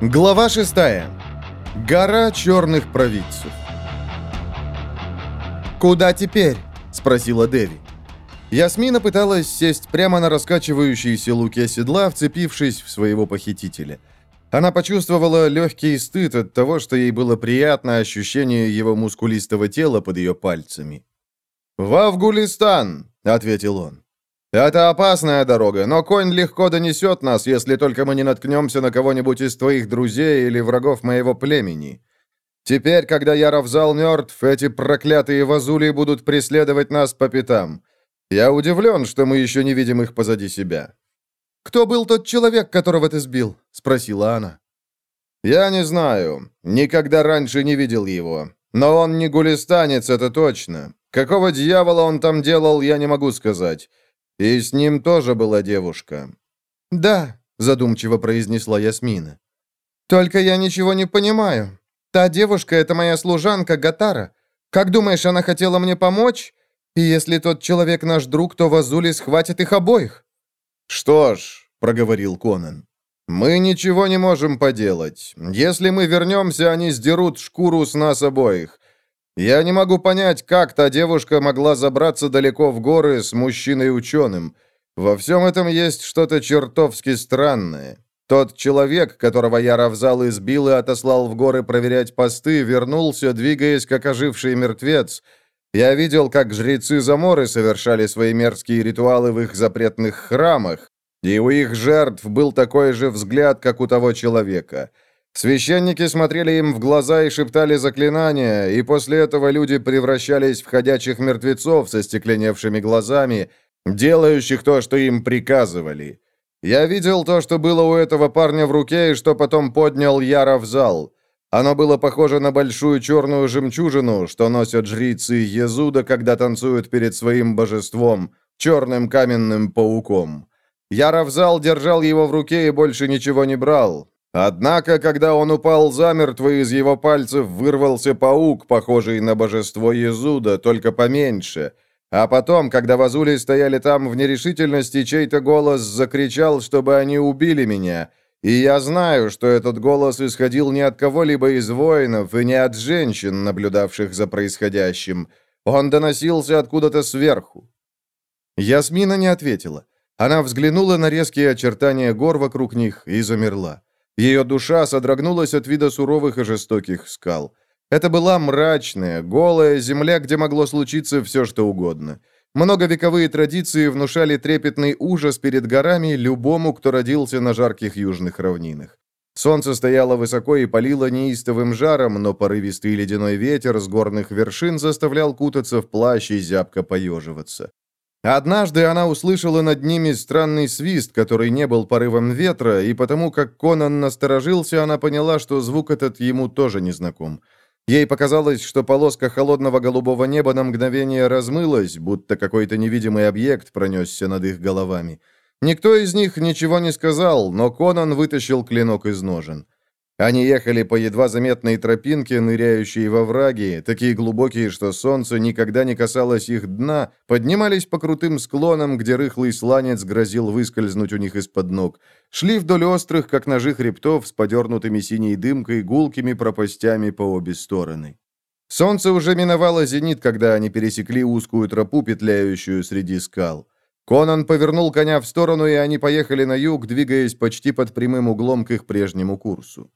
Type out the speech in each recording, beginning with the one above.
Глава 6. Гора черных провидцев. «Куда теперь?» — спросила Деви. Ясмина пыталась сесть прямо на раскачивающиеся луки седла, вцепившись в своего похитителя. Она почувствовала легкий стыд от того, что ей было приятно ощущение его мускулистого тела под ее пальцами. «В Афгулистан!» — ответил он. «Это опасная дорога, но конь легко донесет нас, если только мы не наткнемся на кого-нибудь из твоих друзей или врагов моего племени. Теперь, когда Яровзал мертв, эти проклятые вазули будут преследовать нас по пятам. Я удивлен, что мы еще не видим их позади себя». «Кто был тот человек, которого ты сбил?» — спросила она. «Я не знаю. Никогда раньше не видел его. Но он не гулистанец, это точно. Какого дьявола он там делал, я не могу сказать. И с ним тоже была девушка». «Да», — задумчиво произнесла Ясмина. «Только я ничего не понимаю. Та девушка — это моя служанка Гатара. Как думаешь, она хотела мне помочь? И если тот человек наш друг, то Вазули схватит их обоих». «Что ж», — проговорил Конан, — «мы ничего не можем поделать. Если мы вернемся, они сдерут шкуру с нас обоих. Я не могу понять, как та девушка могла забраться далеко в горы с мужчиной-ученым. Во всем этом есть что-то чертовски странное. Тот человек, которого я равзал избил и отослал в горы проверять посты, вернулся, двигаясь как оживший мертвец. Я видел, как жрецы Заморы совершали свои мерзкие ритуалы в их запретных храмах, и у их жертв был такой же взгляд, как у того человека — Священники смотрели им в глаза и шептали заклинания, и после этого люди превращались в ходячих мертвецов со стекленевшими глазами, делающих то, что им приказывали. Я видел то, что было у этого парня в руке, и что потом поднял Яра в зал. Оно было похоже на большую черную жемчужину, что носят жрицы Езуда, когда танцуют перед своим божеством, черным каменным пауком. Яровзал держал его в руке и больше ничего не брал. Однако, когда он упал замертво, из его пальцев вырвался паук, похожий на божество Езуда, только поменьше. А потом, когда вазули стояли там в нерешительности, чей-то голос закричал, чтобы они убили меня. И я знаю, что этот голос исходил не от кого-либо из воинов и не от женщин, наблюдавших за происходящим. Он доносился откуда-то сверху. Ясмина не ответила. Она взглянула на резкие очертания гор вокруг них и замерла. Ее душа содрогнулась от вида суровых и жестоких скал. Это была мрачная, голая земля, где могло случиться все, что угодно. Многовековые традиции внушали трепетный ужас перед горами любому, кто родился на жарких южных равнинах. Солнце стояло высоко и палило неистовым жаром, но порывистый ледяной ветер с горных вершин заставлял кутаться в плащ и зябко поеживаться. Однажды она услышала над ними странный свист, который не был порывом ветра, и потому как Конан насторожился, она поняла, что звук этот ему тоже не знаком. Ей показалось, что полоска холодного голубого неба на мгновение размылась, будто какой-то невидимый объект пронесся над их головами. Никто из них ничего не сказал, но Конан вытащил клинок из ножен. Они ехали по едва заметной тропинке, ныряющей во враги, такие глубокие, что солнце никогда не касалось их дна, поднимались по крутым склонам, где рыхлый сланец грозил выскользнуть у них из-под ног, шли вдоль острых, как ножи хребтов, с подернутыми синей дымкой, гулкими пропастями по обе стороны. Солнце уже миновало зенит, когда они пересекли узкую тропу, петляющую среди скал. Конан повернул коня в сторону, и они поехали на юг, двигаясь почти под прямым углом к их прежнему курсу.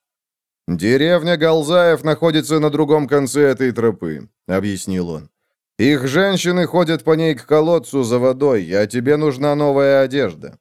«Деревня Галзаев находится на другом конце этой тропы», — объяснил он. «Их женщины ходят по ней к колодцу за водой, а тебе нужна новая одежда».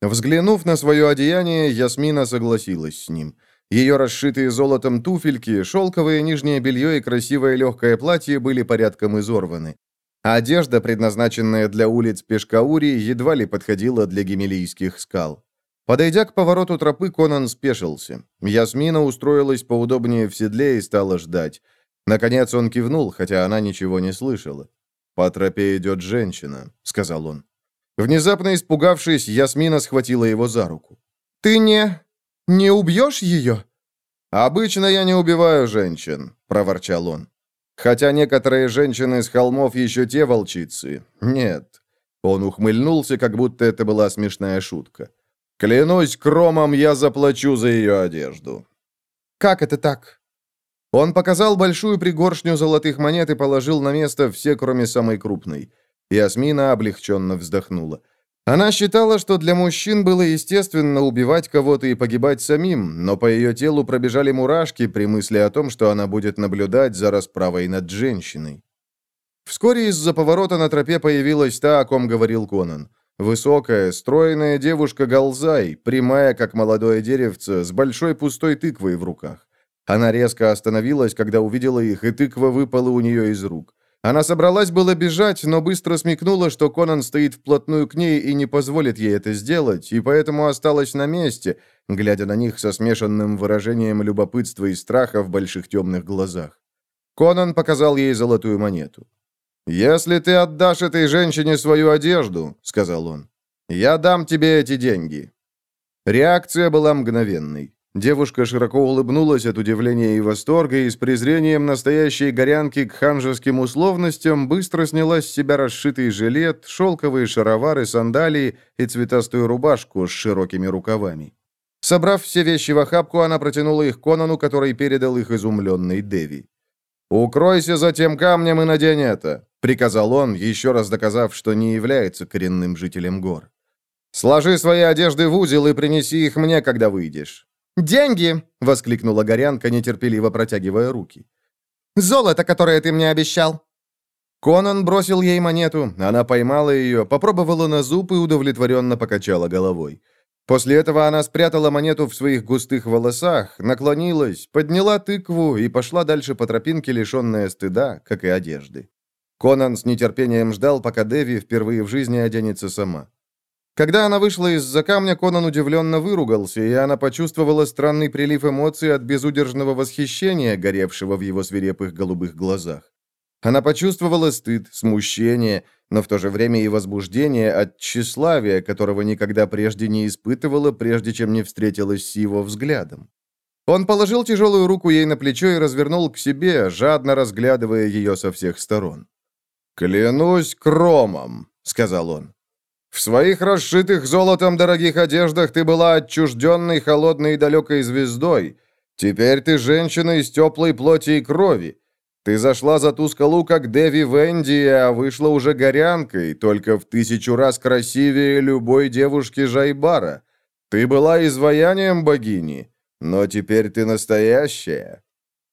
Взглянув на свое одеяние, Ясмина согласилась с ним. Ее расшитые золотом туфельки, шелковое нижнее белье и красивое легкое платье были порядком изорваны. Одежда, предназначенная для улиц Пешкаури, едва ли подходила для гемелийских скал. Подойдя к повороту тропы, Конан спешился. Ясмина устроилась поудобнее в седле и стала ждать. Наконец он кивнул, хотя она ничего не слышала. «По тропе идет женщина», — сказал он. Внезапно испугавшись, Ясмина схватила его за руку. «Ты не... не убьешь ее?» «Обычно я не убиваю женщин», — проворчал он. «Хотя некоторые женщины с холмов еще те волчицы. Нет». Он ухмыльнулся, как будто это была смешная шутка. Клянусь кромом, я заплачу за ее одежду». «Как это так?» Он показал большую пригоршню золотых монет и положил на место все, кроме самой крупной. Ясмина облегченно вздохнула. Она считала, что для мужчин было естественно убивать кого-то и погибать самим, но по ее телу пробежали мурашки при мысли о том, что она будет наблюдать за расправой над женщиной. Вскоре из-за поворота на тропе появилась та, о ком говорил Конан. Высокая, стройная девушка Галзай, прямая, как молодое деревце, с большой пустой тыквой в руках. Она резко остановилась, когда увидела их, и тыква выпала у нее из рук. Она собралась было бежать, но быстро смекнула, что Конан стоит вплотную к ней и не позволит ей это сделать, и поэтому осталась на месте, глядя на них со смешанным выражением любопытства и страха в больших темных глазах. Конан показал ей золотую монету. «Если ты отдашь этой женщине свою одежду», — сказал он, — «я дам тебе эти деньги». Реакция была мгновенной. Девушка широко улыбнулась от удивления и восторга и с презрением настоящей горянки к ханжеским условностям быстро сняла с себя расшитый жилет, шелковые шаровары, сандалии и цветастую рубашку с широкими рукавами. Собрав все вещи в охапку, она протянула их Конану, который передал их изумленной Деви. «Укройся за тем камнем и надень это», — приказал он, еще раз доказав, что не является коренным жителем гор. «Сложи свои одежды в узел и принеси их мне, когда выйдешь». «Деньги!» — воскликнула Горянка, нетерпеливо протягивая руки. «Золото, которое ты мне обещал!» Конан бросил ей монету, она поймала ее, попробовала на зуб и удовлетворенно покачала головой. После этого она спрятала монету в своих густых волосах, наклонилась, подняла тыкву и пошла дальше по тропинке, лишенная стыда, как и одежды. Конан с нетерпением ждал, пока Деви впервые в жизни оденется сама. Когда она вышла из-за камня, Конан удивленно выругался, и она почувствовала странный прилив эмоций от безудержного восхищения, горевшего в его свирепых голубых глазах. Она почувствовала стыд, смущение, но в то же время и возбуждение от тщеславия, которого никогда прежде не испытывала, прежде чем не встретилась с его взглядом. Он положил тяжелую руку ей на плечо и развернул к себе, жадно разглядывая ее со всех сторон. «Клянусь кромом», — сказал он. В своих расшитых золотом дорогих одеждах ты была отчужденной, холодной и далекой звездой. Теперь ты женщина из теплой плоти и крови. Ты зашла за ту скалу, как Деви Венди, а вышла уже горянкой, только в тысячу раз красивее любой девушки Жайбара. Ты была изваянием богини, но теперь ты настоящая».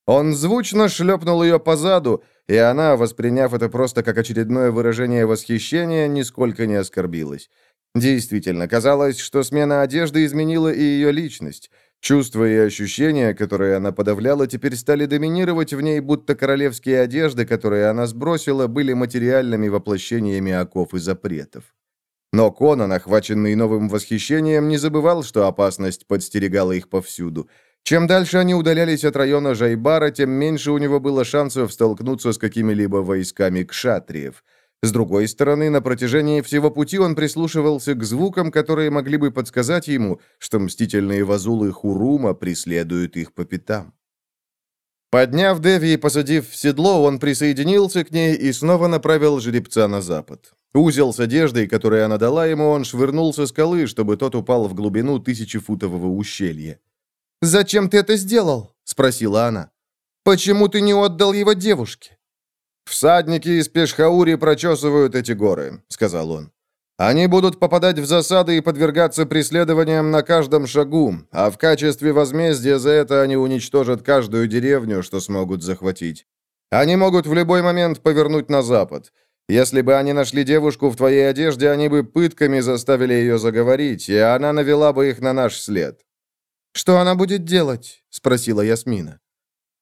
Он звучно шлепнул ее по заду, и она, восприняв это просто как очередное выражение восхищения, нисколько не оскорбилась. Действительно, казалось, что смена одежды изменила и ее личность. Чувства и ощущения, которые она подавляла, теперь стали доминировать в ней, будто королевские одежды, которые она сбросила, были материальными воплощениями оков и запретов. Но Конан, охваченный новым восхищением, не забывал, что опасность подстерегала их повсюду – чем дальше они удалялись от района Жайбара, тем меньше у него было шансов столкнуться с какими-либо войсками кшатриев. С другой стороны, на протяжении всего пути он прислушивался к звукам, которые могли бы подсказать ему, что мстительные вазулы Хурума преследуют их по пятам. Подняв Деви и посадив в седло, он присоединился к ней и снова направил жеребца на запад. Узел с одеждой, который она дала ему, он швырнул со скалы, чтобы тот упал в глубину тысячефутового ущелья. «Зачем ты это сделал?» — спросила она. «Почему ты не отдал его девушке?» «Всадники из Пешхаури прочесывают эти горы», — сказал он. «Они будут попадать в засады и подвергаться преследованиям на каждом шагу, а в качестве возмездия за это они уничтожат каждую деревню, что смогут захватить. Они могут в любой момент повернуть на запад. Если бы они нашли девушку в твоей одежде, они бы пытками заставили ее заговорить, и она навела бы их на наш след. «Что она будет делать?» — спросила Ясмина.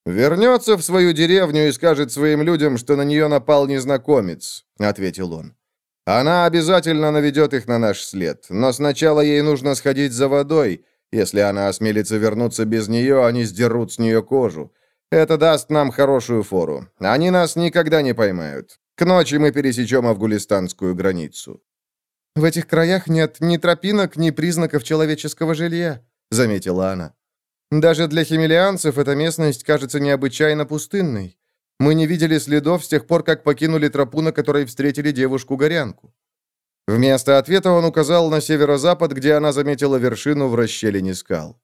«Вернется в свою деревню и скажет своим людям, что на нее напал незнакомец», — ответил он. «Она обязательно наведет их на наш след, но сначала ей нужно сходить за водой. Если она осмелится вернуться без нее, они сдерут с нее кожу. Это даст нам хорошую фору. Они нас никогда не поймают. К ночи мы пересечем афгулистанскую границу». «В этих краях нет ни тропинок, ни признаков человеческого жилья», — заметила она. «Даже для химелианцев эта местность кажется необычайно пустынной. Мы не видели следов с тех пор, как покинули тропу, на которой встретили девушку-горянку». Вместо ответа он указал на северо-запад, где она заметила вершину в расщелине скал.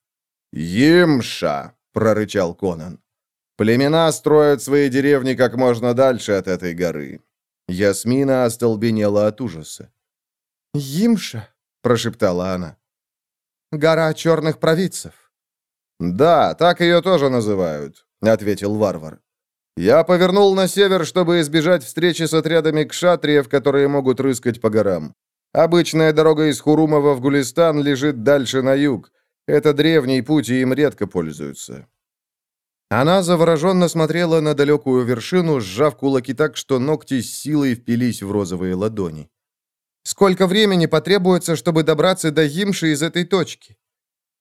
«Емша!» — прорычал Конан. «Племена строят свои деревни как можно дальше от этой горы». Ясмина остолбенела от ужаса. «Емша!» — прошептала она. «Гора черных провидцев». «Да, так ее тоже называют», — ответил варвар. «Я повернул на север, чтобы избежать встречи с отрядами кшатриев, которые могут рыскать по горам. Обычная дорога из Хурумова в Гулистан лежит дальше на юг. Это древний путь, и им редко пользуются». Она завороженно смотрела на далекую вершину, сжав кулаки так, что ногти с силой впились в розовые ладони. «Сколько времени потребуется, чтобы добраться до Химши из этой точки?»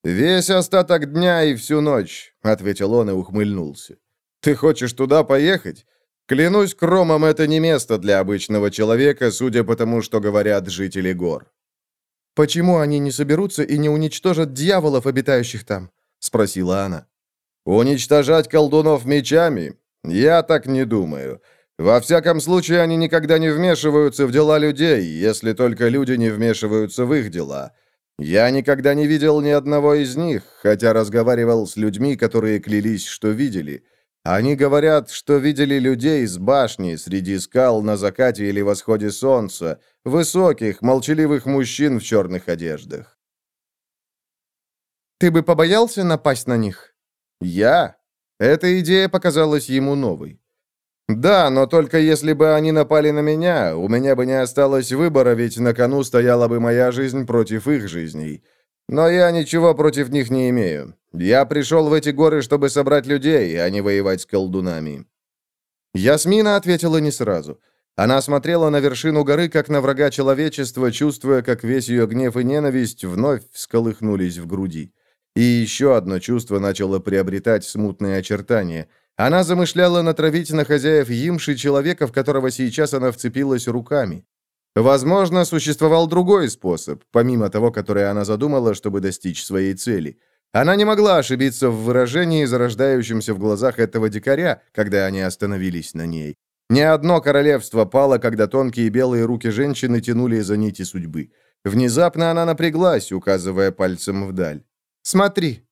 «Весь остаток дня и всю ночь», — ответил он и ухмыльнулся. «Ты хочешь туда поехать? Клянусь кромом, это не место для обычного человека, судя по тому, что говорят жители гор». «Почему они не соберутся и не уничтожат дьяволов, обитающих там?» — спросила она. Уничтожать колдунов мечами? Я так не думаю. Во всяком случае, они никогда не вмешиваются в дела людей, если только люди не вмешиваются в их дела. Я никогда не видел ни одного из них, хотя разговаривал с людьми, которые клялись, что видели. Они говорят, что видели людей с башни среди скал на закате или восходе солнца, высоких, молчаливых мужчин в черных одеждах. «Ты бы побоялся напасть на них?» «Я?» Эта идея показалась ему новой. «Да, но только если бы они напали на меня, у меня бы не осталось выбора, ведь на кону стояла бы моя жизнь против их жизней. Но я ничего против них не имею. Я пришел в эти горы, чтобы собрать людей, а не воевать с колдунами». Ясмина ответила не сразу. Она смотрела на вершину горы, как на врага человечества, чувствуя, как весь ее гнев и ненависть вновь всколыхнулись в груди. И еще одно чувство начало приобретать смутные очертания. Она замышляла натравить на хозяев Имши человека, в которого сейчас она вцепилась руками. Возможно, существовал другой способ, помимо того, который она задумала, чтобы достичь своей цели. Она не могла ошибиться в выражении, зарождающемся в глазах этого дикаря, когда они остановились на ней. Ни одно королевство пало, когда тонкие белые руки женщины тянули за нити судьбы. Внезапно она напряглась, указывая пальцем вдаль. Смотри!»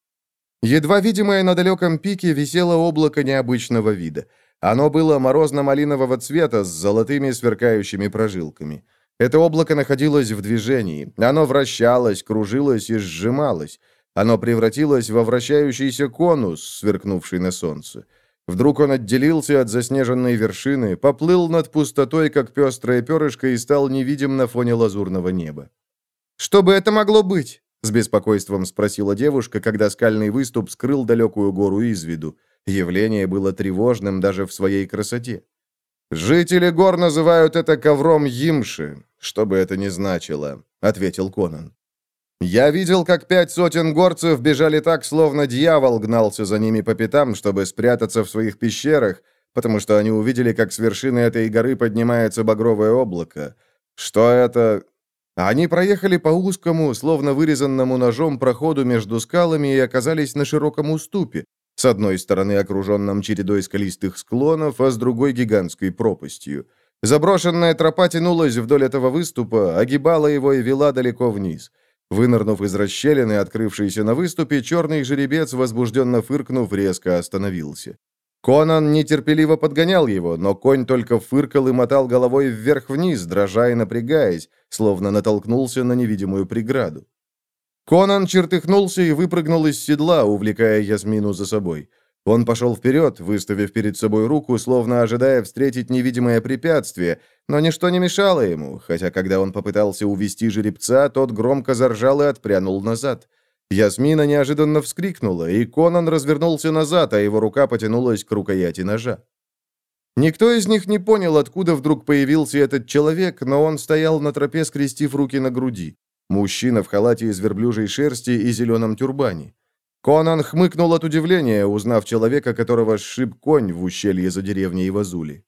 Едва видимое на далеком пике висело облако необычного вида. Оно было морозно-малинового цвета с золотыми сверкающими прожилками. Это облако находилось в движении. Оно вращалось, кружилось и сжималось. Оно превратилось во вращающийся конус, сверкнувший на солнце. Вдруг он отделился от заснеженной вершины, поплыл над пустотой, как пестрое перышко, и стал невидим на фоне лазурного неба. «Что бы это могло быть?» С беспокойством спросила девушка, когда скальный выступ скрыл далекую гору из виду. Явление было тревожным даже в своей красоте. «Жители гор называют это ковром Йимши, что бы это ни значило», — ответил Конан. «Я видел, как пять сотен горцев бежали так, словно дьявол гнался за ними по пятам, чтобы спрятаться в своих пещерах, потому что они увидели, как с вершины этой горы поднимается багровое облако. Что это? Они проехали по узкому, словно вырезанному ножом проходу между скалами и оказались на широком уступе, с одной стороны окруженном чередой скалистых склонов, а с другой гигантской пропастью. Заброшенная тропа тянулась вдоль этого выступа, огибала его и вела далеко вниз. Вынырнув из расщелины, открывшейся на выступе, черный жеребец, возбужденно фыркнув, резко остановился. Конан нетерпеливо подгонял его, но конь только фыркал и мотал головой вверх-вниз, дрожа и напрягаясь, словно натолкнулся на невидимую преграду. Конан чертыхнулся и выпрыгнул из седла, увлекая Ясмину за собой. Он пошел вперед, выставив перед собой руку, словно ожидая встретить невидимое препятствие, но ничто не мешало ему, хотя когда он попытался увести жеребца, тот громко заржал и отпрянул назад. Ясмина неожиданно вскрикнула, и Конан развернулся назад, а его рука потянулась к рукояти ножа. Никто из них не понял, откуда вдруг появился этот человек, но он стоял на тропе, скрестив руки на груди. Мужчина в халате из верблюжьей шерсти и зеленом тюрбане. Конан хмыкнул от удивления, узнав человека, которого сшиб конь в ущелье за деревней Вазули.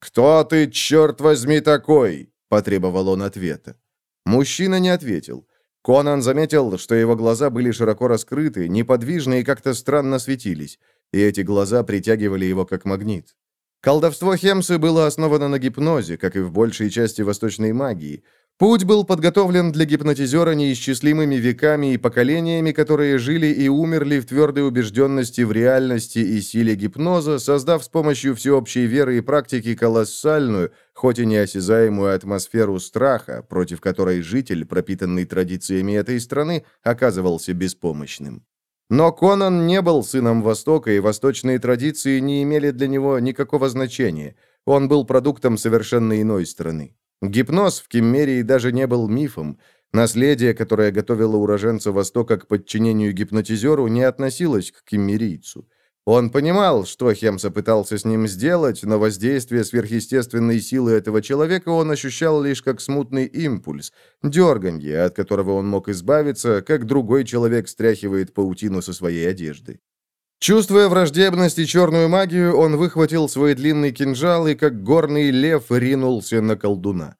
«Кто ты, черт возьми, такой?» – потребовал он ответа. Мужчина не ответил. Конан заметил, что его глаза были широко раскрыты, неподвижны и как-то странно светились, и эти глаза притягивали его как магнит. Колдовство Хемсы было основано на гипнозе, как и в большей части восточной магии. Путь был подготовлен для гипнотизера неисчислимыми веками и поколениями, которые жили и умерли в твердой убежденности в реальности и силе гипноза, создав с помощью всеобщей веры и практики колоссальную, хоть и неосязаемую атмосферу страха, против которой житель, пропитанный традициями этой страны, оказывался беспомощным. Но Конан не был сыном Востока, и восточные традиции не имели для него никакого значения. Он был продуктом совершенно иной страны. Гипноз в Киммерии даже не был мифом. Наследие, которое готовило уроженца Востока к подчинению гипнотизеру, не относилось к киммерийцу. Он понимал, что Хемса пытался с ним сделать, но воздействие сверхъестественной силы этого человека он ощущал лишь как смутный импульс, дерганье, от которого он мог избавиться, как другой человек стряхивает паутину со своей одежды. Чувствуя враждебность и черную магию, он выхватил свой длинный кинжал и, как горный лев, ринулся на колдуна.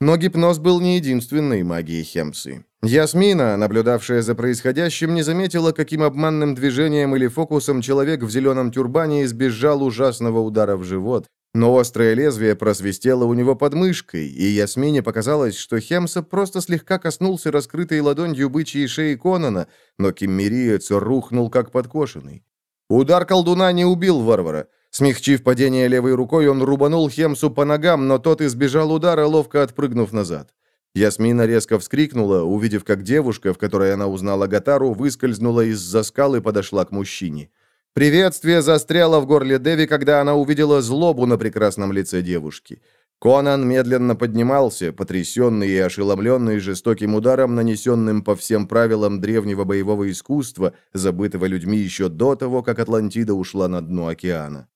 Но гипноз был не единственной магией Хемсы. Ясмина, наблюдавшая за происходящим, не заметила, каким обманным движением или фокусом человек в зеленом тюрбане избежал ужасного удара в живот, но острое лезвие просвистело у него под мышкой, и Ясмине показалось, что Хемса просто слегка коснулся раскрытой ладонью бычьей шеи Конана, но киммериец рухнул как подкошенный. Удар колдуна не убил варвара. Смягчив падение левой рукой, он рубанул Хемсу по ногам, но тот избежал удара, ловко отпрыгнув назад. Ясмина резко вскрикнула, увидев, как девушка, в которой она узнала Гатару, выскользнула из-за скалы и подошла к мужчине. Приветствие застряло в горле Деви, когда она увидела злобу на прекрасном лице девушки. Конан медленно поднимался, потрясенный и ошеломленный жестоким ударом, нанесенным по всем правилам древнего боевого искусства, забытого людьми еще до того, как Атлантида ушла на дно океана.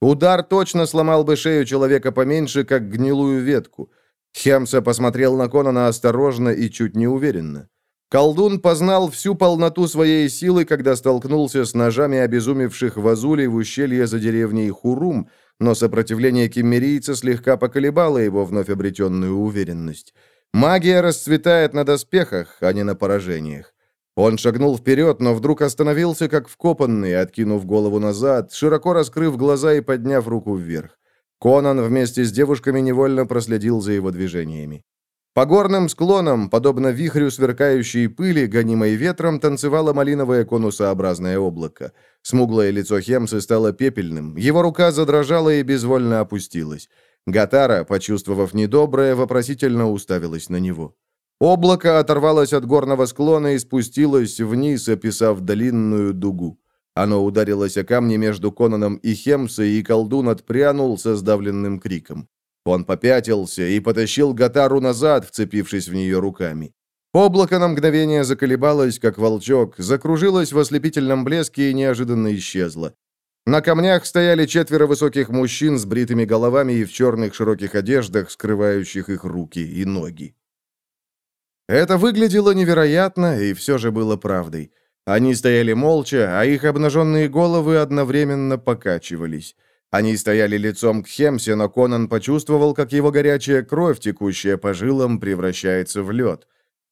Удар точно сломал бы шею человека поменьше, как гнилую ветку. Хемса посмотрел на Конана осторожно и чуть неуверенно. Колдун познал всю полноту своей силы, когда столкнулся с ножами обезумевших вазулей в ущелье за деревней Хурум, но сопротивление киммерийца слегка поколебало его вновь обретенную уверенность. Магия расцветает на доспехах, а не на поражениях. Он шагнул вперед, но вдруг остановился, как вкопанный, откинув голову назад, широко раскрыв глаза и подняв руку вверх. Конан вместе с девушками невольно проследил за его движениями. По горным склонам, подобно вихрю сверкающей пыли, гонимой ветром, танцевало малиновое конусообразное облако. Смуглое лицо Хемсы стало пепельным, его рука задрожала и безвольно опустилась. Гатара, почувствовав недоброе, вопросительно уставилась на него. Облако оторвалось от горного склона и спустилось вниз, описав длинную дугу. Оно ударилось о камни между Конаном и Хемсой, и колдун отпрянул со сдавленным криком. Он попятился и потащил Гатару назад, вцепившись в нее руками. Облако на мгновение заколебалось, как волчок, закружилось в ослепительном блеске и неожиданно исчезло. На камнях стояли четверо высоких мужчин с бритыми головами и в черных широких одеждах, скрывающих их руки и ноги. Это выглядело невероятно, и все же было правдой. Они стояли молча, а их обнаженные головы одновременно покачивались. Они стояли лицом к Хемсе, но Конан почувствовал, как его горячая кровь, текущая по жилам, превращается в лед.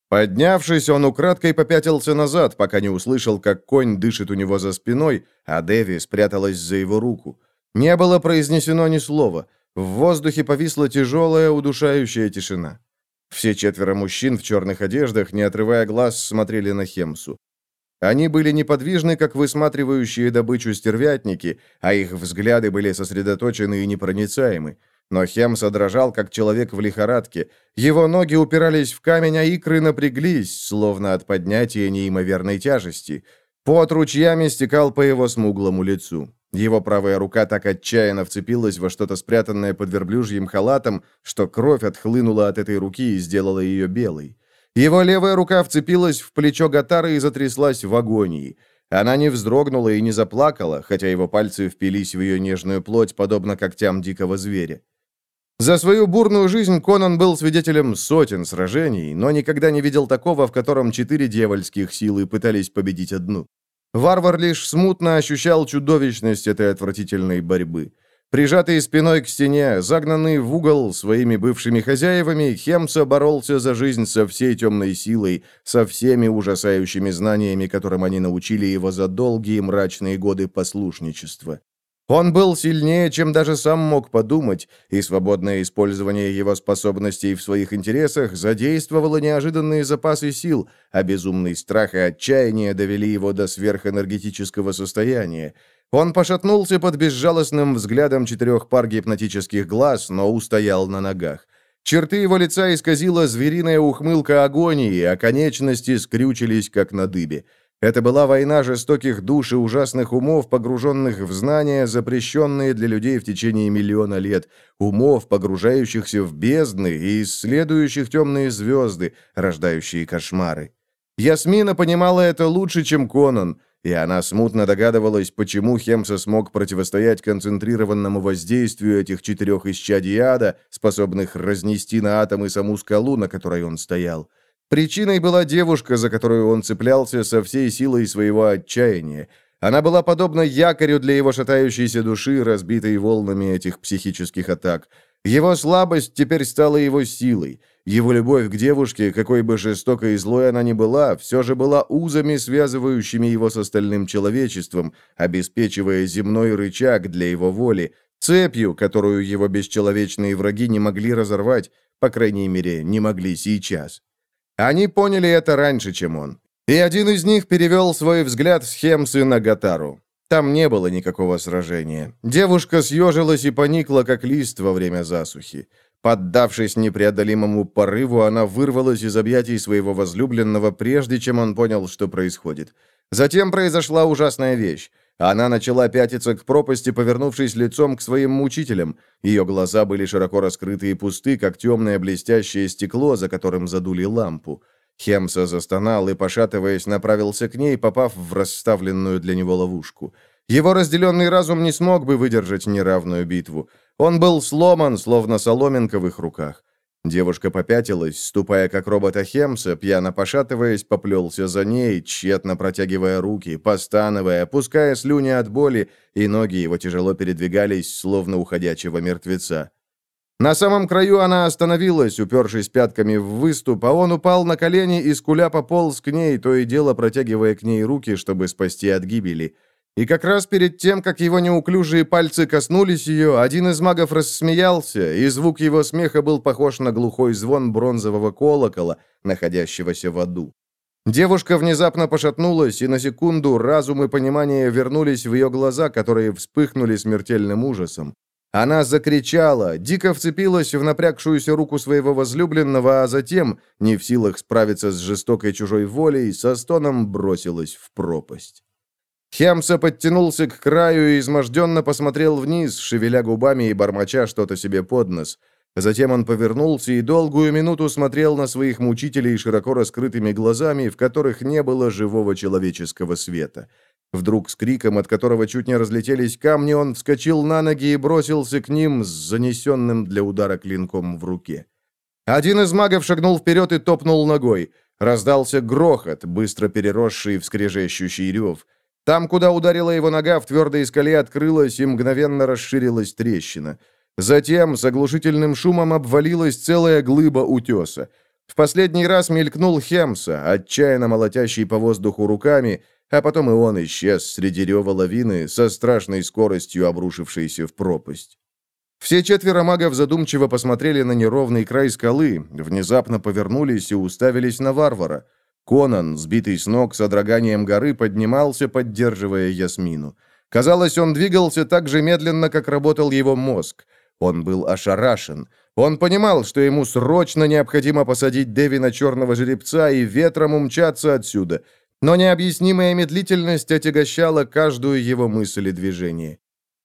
Поднявшись, он украдкой попятился назад, пока не услышал, как конь дышит у него за спиной, а Деви спряталась за его руку. Не было произнесено ни слова. В воздухе повисла тяжелая, удушающая тишина. Все четверо мужчин в черных одеждах, не отрывая глаз, смотрели на Хемсу. Они были неподвижны, как высматривающие добычу стервятники, а их взгляды были сосредоточены и непроницаемы. Но Хемса дрожал, как человек в лихорадке. Его ноги упирались в камень, а икры напряглись, словно от поднятия неимоверной тяжести. Пот ручьями стекал по его смуглому лицу. Его правая рука так отчаянно вцепилась во что-то спрятанное под верблюжьим халатом, что кровь отхлынула от этой руки и сделала ее белой. Его левая рука вцепилась в плечо Гатары и затряслась в агонии. Она не вздрогнула и не заплакала, хотя его пальцы впились в ее нежную плоть, подобно когтям дикого зверя. За свою бурную жизнь Конан был свидетелем сотен сражений, но никогда не видел такого, в котором четыре дьявольских силы пытались победить одну. Варвар лишь смутно ощущал чудовищность этой отвратительной борьбы. Прижатый спиной к стене, загнанный в угол своими бывшими хозяевами, Хемса боролся за жизнь со всей темной силой, со всеми ужасающими знаниями, которым они научили его за долгие мрачные годы послушничества. Он был сильнее, чем даже сам мог подумать, и свободное использование его способностей в своих интересах задействовало неожиданные запасы сил, а безумный страх и отчаяние довели его до сверхэнергетического состояния. Он пошатнулся под безжалостным взглядом четырех пар гипнотических глаз, но устоял на ногах. Черты его лица исказила звериная ухмылка агонии, а конечности скрючились, как на дыбе. Это была война жестоких душ и ужасных умов, погруженных в знания, запрещенные для людей в течение миллиона лет, умов, погружающихся в бездны и исследующих темные звезды, рождающие кошмары. Ясмина понимала это лучше, чем Конан, и она смутно догадывалась, почему Хемса смог противостоять концентрированному воздействию этих четырех исчадий ада, способных разнести на атомы саму скалу, на которой он стоял. Причиной была девушка, за которую он цеплялся со всей силой своего отчаяния. Она была подобна якорю для его шатающейся души, разбитой волнами этих психических атак. Его слабость теперь стала его силой. Его любовь к девушке, какой бы жестокой и злой она ни была, все же была узами, связывающими его с остальным человечеством, обеспечивая земной рычаг для его воли, цепью, которую его бесчеловечные враги не могли разорвать, по крайней мере, не могли сейчас. Они поняли это раньше, чем он. И один из них перевел свой взгляд с Хемсы на Гатару. Там не было никакого сражения. Девушка съежилась и поникла, как лист во время засухи. Поддавшись непреодолимому порыву, она вырвалась из объятий своего возлюбленного, прежде чем он понял, что происходит. Затем произошла ужасная вещь. Она начала пятиться к пропасти, повернувшись лицом к своим мучителям. Ее глаза были широко раскрыты и пусты, как темное блестящее стекло, за которым задули лампу. Хемса застонал и, пошатываясь, направился к ней, попав в расставленную для него ловушку. Его разделенный разум не смог бы выдержать неравную битву. Он был сломан, словно соломинка в их руках. Девушка попятилась, ступая как робот Ахемса, пьяно пошатываясь, поплелся за ней, тщетно протягивая руки, постановая, пуская слюни от боли, и ноги его тяжело передвигались, словно уходящего мертвеца. На самом краю она остановилась, упершись пятками в выступ, а он упал на колени и скуля пополз к ней, то и дело протягивая к ней руки, чтобы спасти от гибели. И как раз перед тем, как его неуклюжие пальцы коснулись ее, один из магов рассмеялся, и звук его смеха был похож на глухой звон бронзового колокола, находящегося в аду. Девушка внезапно пошатнулась, и на секунду разум и понимание вернулись в ее глаза, которые вспыхнули смертельным ужасом. Она закричала, дико вцепилась в напрягшуюся руку своего возлюбленного, а затем, не в силах справиться с жестокой чужой волей, со стоном бросилась в пропасть. Хемса подтянулся к краю и изможденно посмотрел вниз, шевеля губами и бормоча что-то себе под нос. Затем он повернулся и долгую минуту смотрел на своих мучителей широко раскрытыми глазами, в которых не было живого человеческого света. Вдруг с криком, от которого чуть не разлетелись камни, он вскочил на ноги и бросился к ним с занесенным для удара клинком в руке. Один из магов шагнул вперед и топнул ногой. Раздался грохот, быстро переросший в скрежещущий рев. Там, куда ударила его нога, в твердой скале открылась и мгновенно расширилась трещина. Затем с оглушительным шумом обвалилась целая глыба утеса. В последний раз мелькнул Хемса, отчаянно молотящий по воздуху руками, а потом и он исчез среди рева лавины со страшной скоростью обрушившейся в пропасть. Все четверо магов задумчиво посмотрели на неровный край скалы, внезапно повернулись и уставились на варвара — Конан, сбитый с ног содроганием горы, поднимался, поддерживая Ясмину. Казалось, он двигался так же медленно, как работал его мозг. Он был ошарашен. Он понимал, что ему срочно необходимо посадить Деви на черного жеребца и ветром умчаться отсюда, но необъяснимая медлительность отягощала каждую его мысль и движение.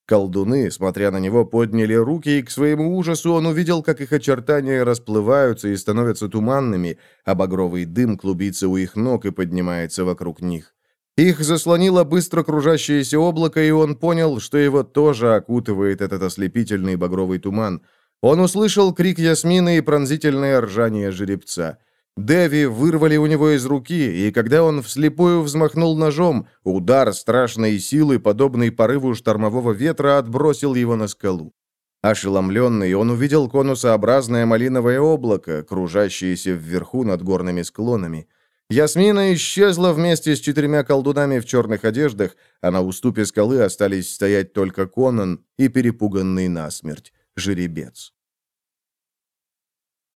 Колдуны, смотря на него, подняли руки, и к своему ужасу он увидел, как их очертания расплываются и становятся туманными, а багровый дым клубится у их ног и поднимается вокруг них. Их заслонило быстро кружащееся облако, и он понял, что его тоже окутывает этот ослепительный багровый туман. Он услышал крик Ясмины и пронзительное ржание жеребца. Деви вырвали у него из руки, и когда он вслепую взмахнул ножом, удар страшной силы, подобный порыву штормового ветра, отбросил его на скалу. Ошеломленный, он увидел конусообразное малиновое облако, кружащееся вверху над горными склонами. Ясмина исчезла вместе с четырьмя колдунами в черных одеждах, а на уступе скалы остались стоять только Конан и перепуганный насмерть жеребец.